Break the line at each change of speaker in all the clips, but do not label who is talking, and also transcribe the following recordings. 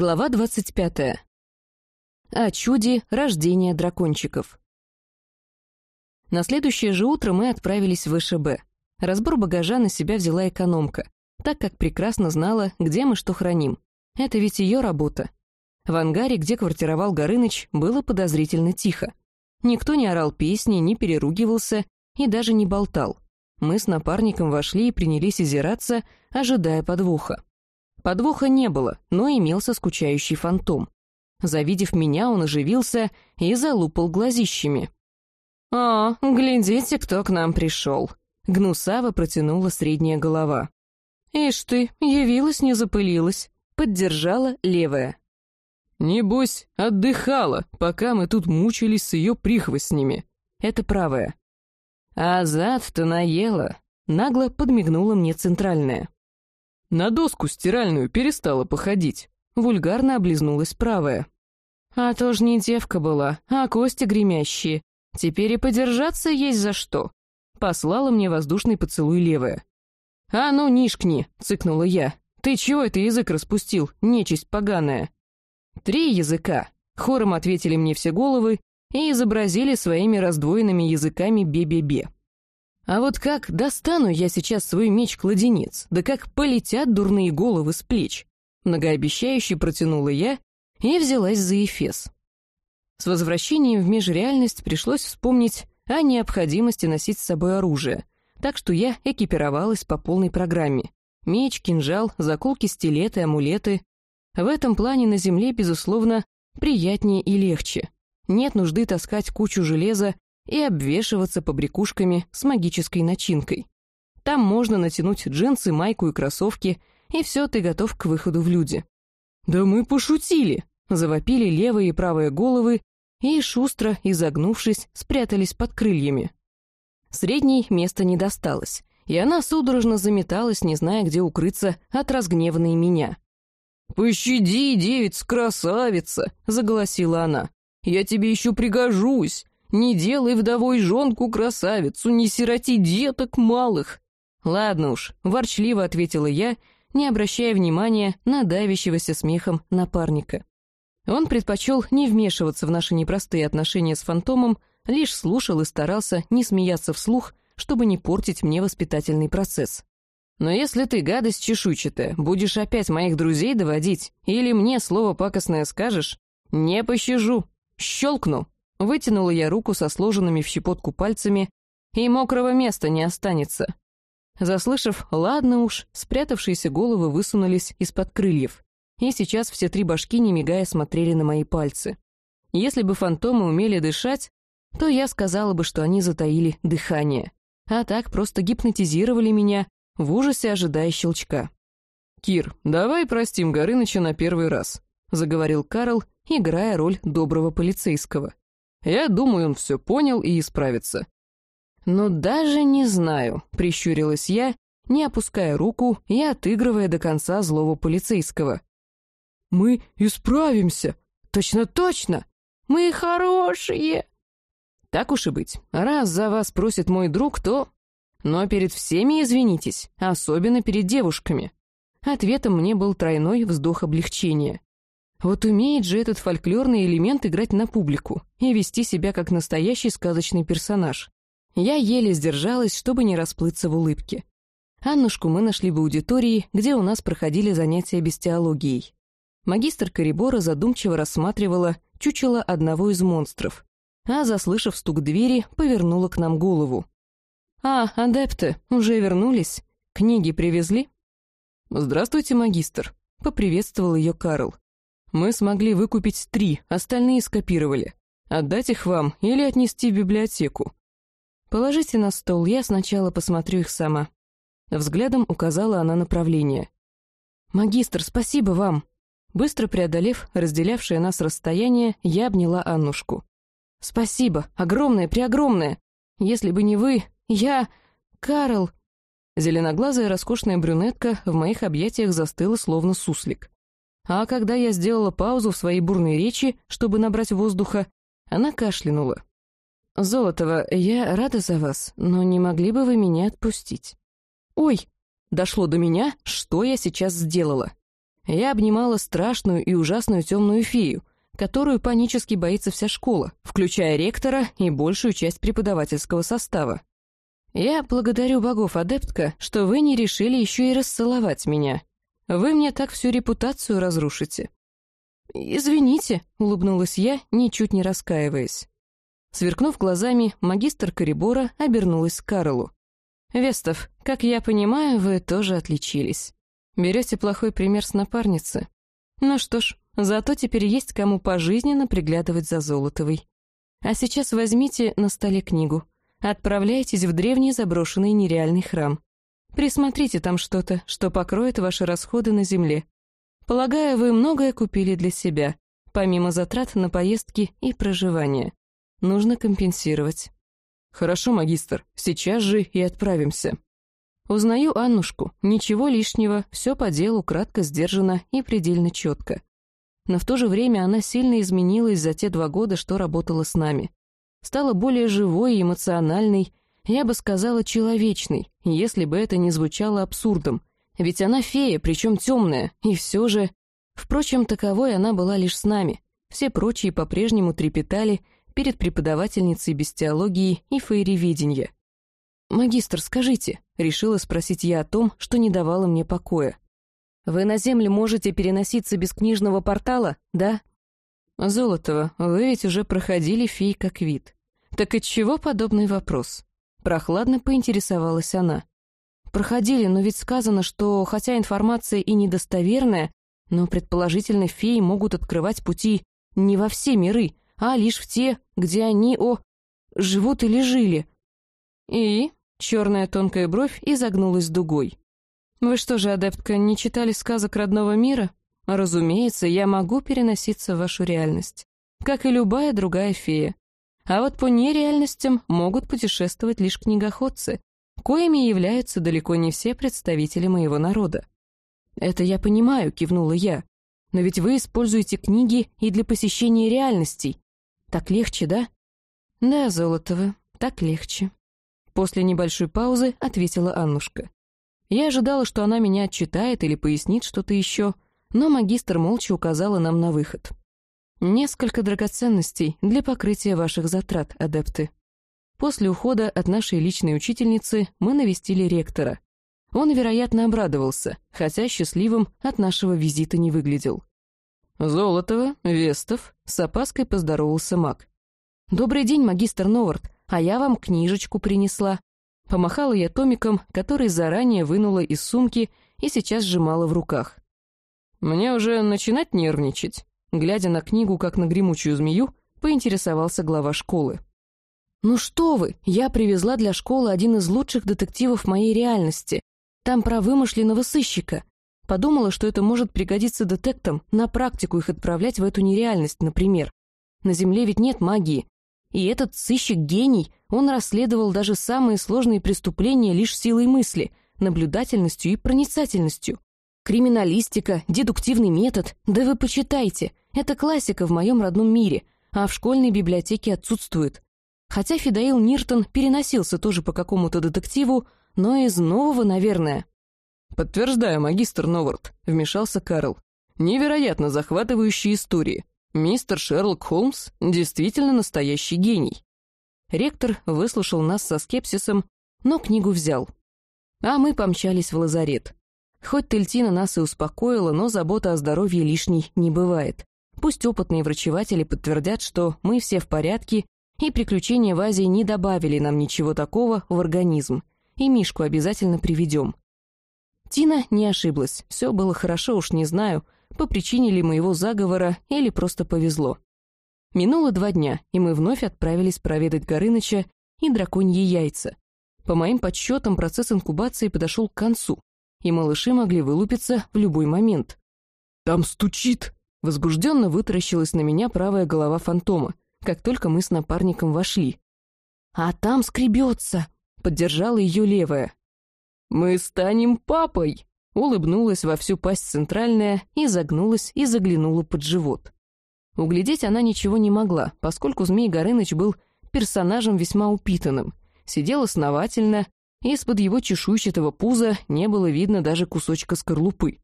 Глава 25. О чуде рождения дракончиков. На следующее же утро мы отправились в ВШБ. Разбор багажа на себя взяла экономка, так как прекрасно знала, где мы что храним. Это ведь ее работа. В ангаре, где квартировал Горыныч, было подозрительно тихо. Никто не орал песни, не переругивался и даже не болтал. Мы с напарником вошли и принялись озираться, ожидая подвоха. Подвоха не было, но имелся скучающий фантом. Завидев меня, он оживился и залупал глазищами. «О, глядите, кто к нам пришел!» Гнусаво протянула средняя голова. «Ишь ты, явилась, не запылилась!» Поддержала левая.
«Небось, отдыхала, пока мы тут мучились с ее прихвостнями».
Это правая. «А зад-то наела!» Нагло подмигнула мне центральная.
На доску стиральную перестала походить.
Вульгарно облизнулась правая. А то ж не девка была, а кости гремящие. Теперь и подержаться есть за что. Послала мне воздушный поцелуй левая. «А ну, нишкни!» — цыкнула я. «Ты чего это язык распустил, нечисть поганая?» «Три языка!» — хором ответили мне все головы и изобразили своими раздвоенными языками бе-бе-бе. А вот как достану я сейчас свой меч-кладенец, да как полетят дурные головы с плеч. Многообещающе протянула я и взялась за Эфес. С возвращением в межреальность пришлось вспомнить о необходимости носить с собой оружие, так что я экипировалась по полной программе. Меч, кинжал, заколки, стилеты, амулеты. В этом плане на Земле, безусловно, приятнее и легче. Нет нужды таскать кучу железа и обвешиваться побрякушками с магической начинкой. Там можно натянуть джинсы, майку и кроссовки, и все, ты готов к выходу в люди. «Да мы пошутили!» — завопили левые и правые головы, и, шустро изогнувшись, спрятались под крыльями. Средней места не досталось, и она судорожно заметалась, не зная, где укрыться от разгневанной меня.
«Пощади, девица-красавица!» — заголосила она. «Я тебе еще пригожусь! Не делай вдовой жонку красавицу, не сироти деток малых.
Ладно уж, ворчливо ответила я, не обращая внимания на давящегося смехом напарника. Он предпочел не вмешиваться в наши непростые отношения с фантомом, лишь слушал и старался не смеяться вслух, чтобы не портить мне воспитательный процесс. Но если ты, гадость чешуйчатая, будешь опять моих друзей доводить или мне слово пакостное скажешь, не пощажу, щелкну. Вытянула я руку со сложенными в щепотку пальцами, и мокрого места не останется. Заслышав «ладно уж», спрятавшиеся головы высунулись из-под крыльев, и сейчас все три башки, не мигая, смотрели на мои пальцы. Если бы фантомы умели дышать, то я сказала бы, что они затаили дыхание, а так просто гипнотизировали меня, в ужасе ожидая щелчка.
«Кир, давай простим Горыныча на первый раз», — заговорил Карл, играя роль доброго полицейского. Я думаю, он все понял и исправится».
«Ну, даже не знаю», — прищурилась я, не опуская руку и отыгрывая до конца злого полицейского.
«Мы исправимся! Точно-точно! Мы хорошие!»
«Так уж и быть. Раз за вас просит мой друг, то...» «Но перед всеми извинитесь, особенно перед девушками». Ответом мне был тройной вздох облегчения. Вот умеет же этот фольклорный элемент играть на публику и вести себя как настоящий сказочный персонаж. Я еле сдержалась, чтобы не расплыться в улыбке. Аннушку мы нашли в аудитории, где у нас проходили занятия бестиологией. Магистр Корибора задумчиво рассматривала чучело одного из монстров, а, заслышав стук двери, повернула к нам голову. «А, адепты, уже вернулись? Книги привезли?»
«Здравствуйте, магистр», — поприветствовал ее Карл. Мы смогли выкупить три, остальные скопировали. Отдать их вам или отнести в библиотеку?
Положите на стол, я сначала посмотрю их сама. Взглядом указала она направление. «Магистр, спасибо вам!» Быстро преодолев разделявшее нас расстояние, я обняла Аннушку. «Спасибо, огромное-преогромное! Если бы не вы, я... Карл...» Зеленоглазая роскошная брюнетка в моих объятиях застыла, словно суслик. А когда я сделала паузу в своей бурной речи, чтобы набрать воздуха, она кашлянула. «Золотова, я рада за вас, но не могли бы вы меня отпустить?» «Ой!» Дошло до меня, что я сейчас сделала. Я обнимала страшную и ужасную темную фею, которую панически боится вся школа, включая ректора и большую часть преподавательского состава. Я благодарю богов, адептка, что вы не решили еще и расцеловать меня. Вы мне так всю репутацию разрушите. «Извините», — улыбнулась я, ничуть не раскаиваясь. Сверкнув глазами, магистр Корибора обернулась к Карлу. «Вестов, как я понимаю, вы тоже отличились. Берете плохой пример с напарницы. Ну что ж, зато теперь есть кому пожизненно приглядывать за Золотовой. А сейчас возьмите на столе книгу. Отправляйтесь в древний заброшенный нереальный храм. Присмотрите там что-то, что покроет ваши расходы на земле. Полагаю, вы многое купили для себя, помимо затрат на поездки и проживание. Нужно компенсировать. Хорошо, магистр, сейчас же и отправимся. Узнаю Аннушку, ничего лишнего, все по делу, кратко, сдержанно и предельно четко. Но в то же время она сильно изменилась за те два года, что работала с нами. Стала более живой и эмоциональной, я бы сказала, человечной, если бы это не звучало абсурдом, ведь она фея, причем темная, и все же... Впрочем, таковой она была лишь с нами. Все прочие по-прежнему трепетали перед преподавательницей бестиологии и фейревидения. «Магистр, скажите», — решила спросить я о том, что не давало мне покоя. «Вы на Землю можете переноситься без книжного портала, да?» «Золотова, вы ведь уже проходили фей как вид. Так отчего подобный вопрос?» Прохладно поинтересовалась она. Проходили, но ведь сказано, что, хотя информация и недостоверная, но предположительно феи могут открывать пути не во все миры, а лишь в те, где они, о, живут или жили. И черная тонкая бровь изогнулась дугой. Вы что же, адептка, не читали сказок родного мира? Разумеется, я могу переноситься в вашу реальность, как и любая другая фея. А вот по нереальностям могут путешествовать лишь книгоходцы, коими являются далеко не все представители моего народа. «Это я понимаю», — кивнула я. «Но ведь вы используете книги и для посещения реальностей. Так легче, да?» «Да, Золотова, так легче». После небольшой паузы ответила Аннушка. Я ожидала, что она меня отчитает или пояснит что-то еще, но магистр молча указала нам на выход. «Несколько драгоценностей для покрытия ваших затрат, адепты». После ухода от нашей личной учительницы мы навестили ректора. Он, вероятно, обрадовался, хотя счастливым от нашего визита не выглядел. «Золотова, Вестов», — с опаской поздоровался маг. «Добрый день, магистр Новард, а я вам книжечку принесла». Помахала я томиком, который заранее вынула из сумки и сейчас сжимала в руках. «Мне уже начинать нервничать?» Глядя на книгу, как на гремучую змею, поинтересовался глава школы. «Ну что вы, я привезла для школы один из лучших детективов моей реальности. Там про вымышленного сыщика. Подумала, что это может пригодиться детектам, на практику их отправлять в эту нереальность, например. На Земле ведь нет магии. И этот сыщик-гений, он расследовал даже самые сложные преступления лишь силой мысли, наблюдательностью и проницательностью. Криминалистика, дедуктивный метод, да вы почитайте, это классика в моем родном мире, а в школьной библиотеке отсутствует. Хотя Фидаил Ниртон переносился тоже по какому-то детективу, но из нового, наверное. «Подтверждаю, магистр Новард», — вмешался Карл. «Невероятно захватывающие истории. Мистер Шерлок Холмс действительно настоящий гений». Ректор выслушал нас со скепсисом, но книгу взял. А мы помчались в лазарет. Хоть Тельтина нас и успокоила, но забота о здоровье лишней не бывает. Пусть опытные врачеватели подтвердят, что мы все в порядке и приключения в Азии не добавили нам ничего такого в организм. И Мишку обязательно приведем. Тина не ошиблась, все было хорошо, уж не знаю, по причине ли моего заговора или просто повезло. Минуло два дня, и мы вновь отправились проведать Горыныча и драконьи яйца. По моим подсчетам, процесс инкубации подошел к концу, и малыши могли вылупиться в любой момент.
«Там стучит!»
Возбужденно вытаращилась на меня правая голова фантома как только мы с напарником вошли. «А там скребется!» — поддержала ее левая. «Мы станем папой!» — улыбнулась во всю пасть центральная и загнулась и заглянула под живот. Углядеть она ничего не могла, поскольку Змей Горыныч был персонажем весьма упитанным, сидел основательно, из-под его чешуйчатого пуза не было видно даже кусочка скорлупы.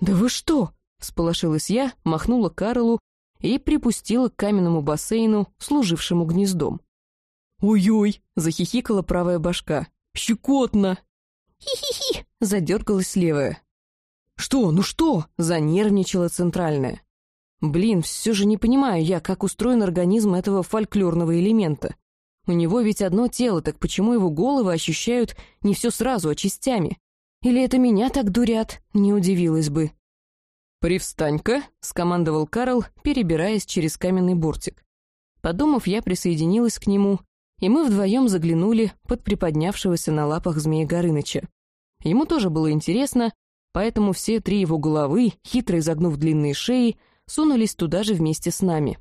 «Да вы что?» — всполошилась я, махнула Карлу и припустила к каменному бассейну, служившему гнездом.
«Ой-ой!» — захихикала правая башка. «Щекотно!»
«Хи-хи-хи!» — задергалась левая.
«Что? Ну что?»
— занервничала центральная. Блин, все же не понимаю я, как устроен организм этого фольклорного элемента. У него ведь одно тело, так почему его головы ощущают не все сразу, а частями? Или это меня так дурят? Не удивилась бы.
«Привстань-ка», — скомандовал Карл, перебираясь через каменный бортик.
Подумав, я присоединилась к нему, и мы вдвоем заглянули под приподнявшегося на лапах змея Горыныча. Ему тоже было интересно, поэтому все три его головы, хитро изогнув длинные шеи, сунулись туда же вместе с нами.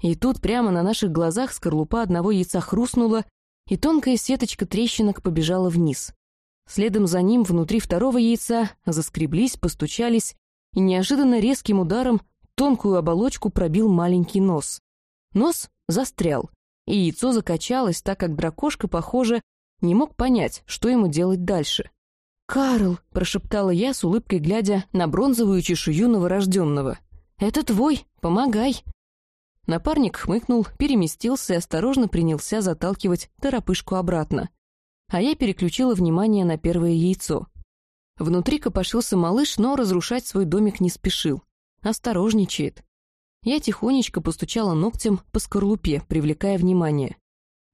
И тут прямо на наших глазах скорлупа одного яйца хрустнула, и тонкая сеточка трещинок побежала вниз. Следом за ним внутри второго яйца заскреблись, постучались, и неожиданно резким ударом тонкую оболочку пробил маленький нос. Нос застрял, и яйцо закачалось, так как дракошка, похоже, не мог понять, что ему делать дальше. «Карл!» — прошептала я с улыбкой, глядя на бронзовую чешую новорожденного. «Это твой, помогай!» Напарник хмыкнул, переместился и осторожно принялся заталкивать торопышку обратно. А я переключила внимание на первое яйцо. Внутри копошился малыш, но разрушать свой домик не спешил. Осторожничает. Я тихонечко постучала ногтем по скорлупе, привлекая внимание.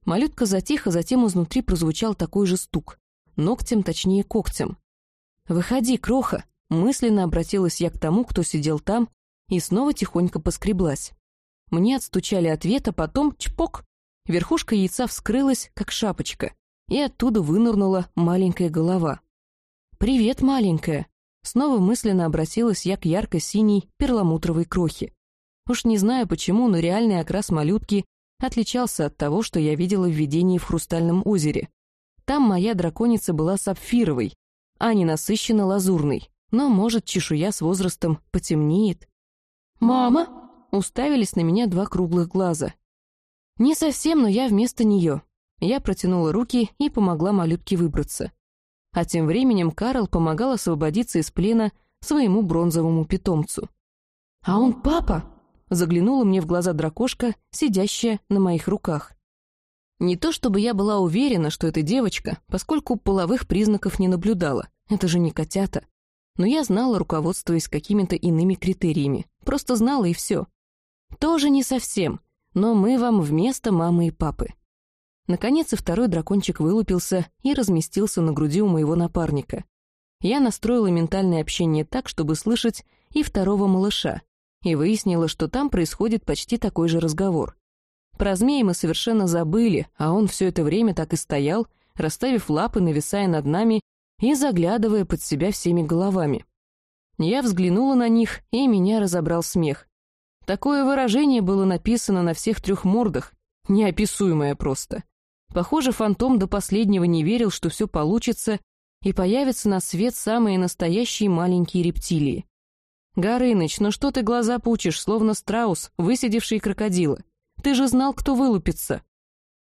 Малютка затих, а затем изнутри прозвучал такой же стук. Ногтем, точнее когтем. «Выходи, кроха!» Мысленно обратилась я к тому, кто сидел там, и снова тихонько поскреблась. Мне отстучали ответ, а потом чпок. Верхушка яйца вскрылась, как шапочка, и оттуда вынырнула маленькая голова. «Привет, маленькая!» Снова мысленно обратилась я к ярко-синей перламутровой крохе. Уж не знаю почему, но реальный окрас малютки отличался от того, что я видела в видении в Хрустальном озере. Там моя драконица была сапфировой, а не насыщенно лазурной, но, может, чешуя с возрастом потемнеет. «Мама!» — уставились на меня два круглых глаза. «Не совсем, но я вместо нее». Я протянула руки и помогла малютке выбраться. А тем временем Карл помогал освободиться из плена своему бронзовому питомцу. «А он папа?» — заглянула мне в глаза дракошка, сидящая на моих руках. Не то чтобы я была уверена, что это девочка, поскольку половых признаков не наблюдала, это же не котята но я знала, руководствуясь какими-то иными критериями. Просто знала и все. Тоже не совсем, но мы вам вместо мамы и папы. Наконец и второй дракончик вылупился и разместился на груди у моего напарника. Я настроила ментальное общение так, чтобы слышать и второго малыша, и выяснила, что там происходит почти такой же разговор. Про змеи мы совершенно забыли, а он все это время так и стоял, расставив лапы, нависая над нами и заглядывая под себя всеми головами. Я взглянула на них, и меня разобрал смех. Такое выражение было написано на всех трех мордах, неописуемое просто. Похоже, фантом до последнего не верил, что все получится, и появятся на свет самые настоящие маленькие рептилии. «Горыныч, ну что ты глаза пучишь, словно страус, высидевший крокодила? Ты же знал, кто вылупится!»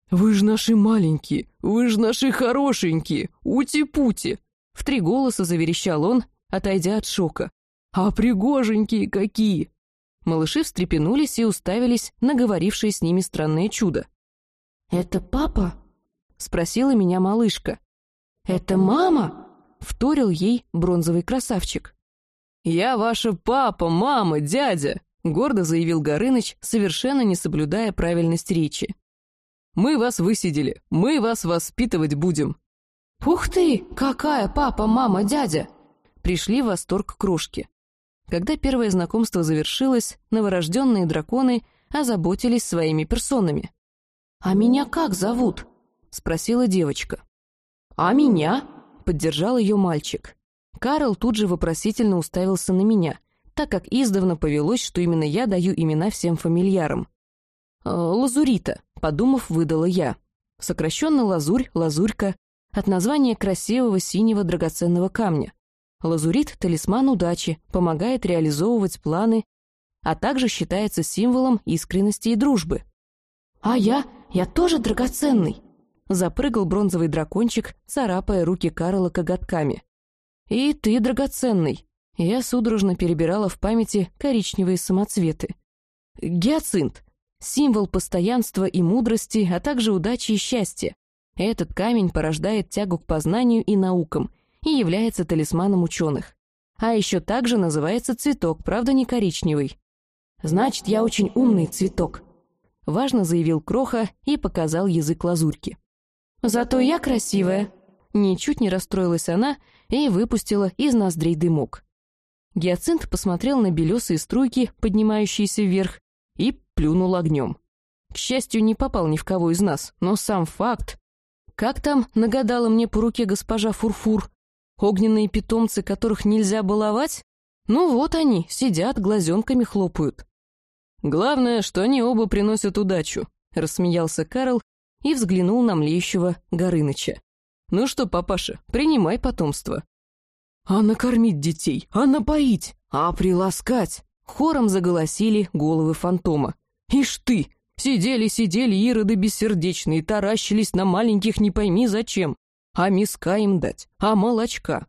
«Вы ж наши маленькие, вы ж наши хорошенькие, ути-пути!»
В три голоса заверещал он, отойдя от шока.
«А пригоженькие какие!»
Малыши встрепенулись и уставились на говорившее с ними странное чудо.
«Это папа?»
— спросила меня малышка.
«Это мама?»
— вторил ей бронзовый красавчик.
«Я ваша папа, мама, дядя!» — гордо заявил Горыныч, совершенно не соблюдая правильность речи. Мы вас высидели, мы вас воспитывать будем».
«Ух ты! Какая папа, мама, дядя!»
Пришли в восторг крошки. Когда первое знакомство завершилось, новорожденные драконы озаботились своими персонами.
«А меня как зовут?»
— спросила девочка.
«А меня?»
— поддержал ее мальчик. Карл тут же вопросительно уставился на меня, так как издавна повелось, что именно я даю имена всем фамильярам. «Э, «Лазурита», — подумав, выдала я. Сокращенно лазурь, лазурька, от названия красивого синего драгоценного камня. Лазурит — талисман удачи, помогает реализовывать планы, а также считается символом искренности и дружбы.
«А я? Я тоже драгоценный!»
Запрыгал бронзовый дракончик, царапая руки Карла коготками. «И ты драгоценный!» Я судорожно перебирала в памяти коричневые самоцветы. Гиацинт — символ постоянства и мудрости, а также удачи и счастья. Этот камень порождает тягу к познанию и наукам и является талисманом ученых. А еще также называется цветок, правда не коричневый. «Значит, я очень умный цветок», — важно заявил Кроха и показал язык лазурьки. «Зато я красивая», — ничуть не расстроилась она и выпустила из ноздрей дымок. Гиацинт посмотрел на белесые струйки, поднимающиеся вверх, и плюнул огнем. К счастью, не попал ни в кого из нас, но сам факт... Как там нагадала мне по руке госпожа Фурфур? Огненные питомцы, которых нельзя баловать? Ну вот они, сидят, глазенками хлопают.
«Главное, что они оба приносят удачу», — рассмеялся Карл и взглянул на млеющего Горыныча. «Ну что, папаша, принимай потомство».
«А накормить детей, а напоить, а приласкать!»
Хором заголосили головы фантома.
«Ишь ты! Сидели-сидели ироды бессердечные, таращились на маленьких не пойми зачем. А миска им дать, а молочка!»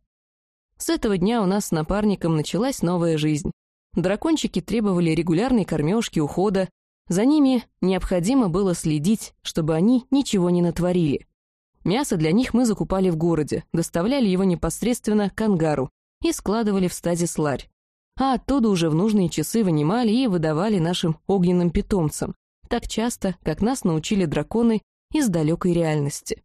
С этого дня у нас с напарником началась новая жизнь. Дракончики требовали регулярной кормежки, ухода. За ними необходимо было следить, чтобы они ничего не натворили. Мясо для них мы закупали в городе, доставляли его непосредственно к ангару и складывали в стазис ларь. А оттуда уже в нужные часы вынимали и выдавали нашим огненным питомцам, так часто, как нас научили драконы из далекой реальности.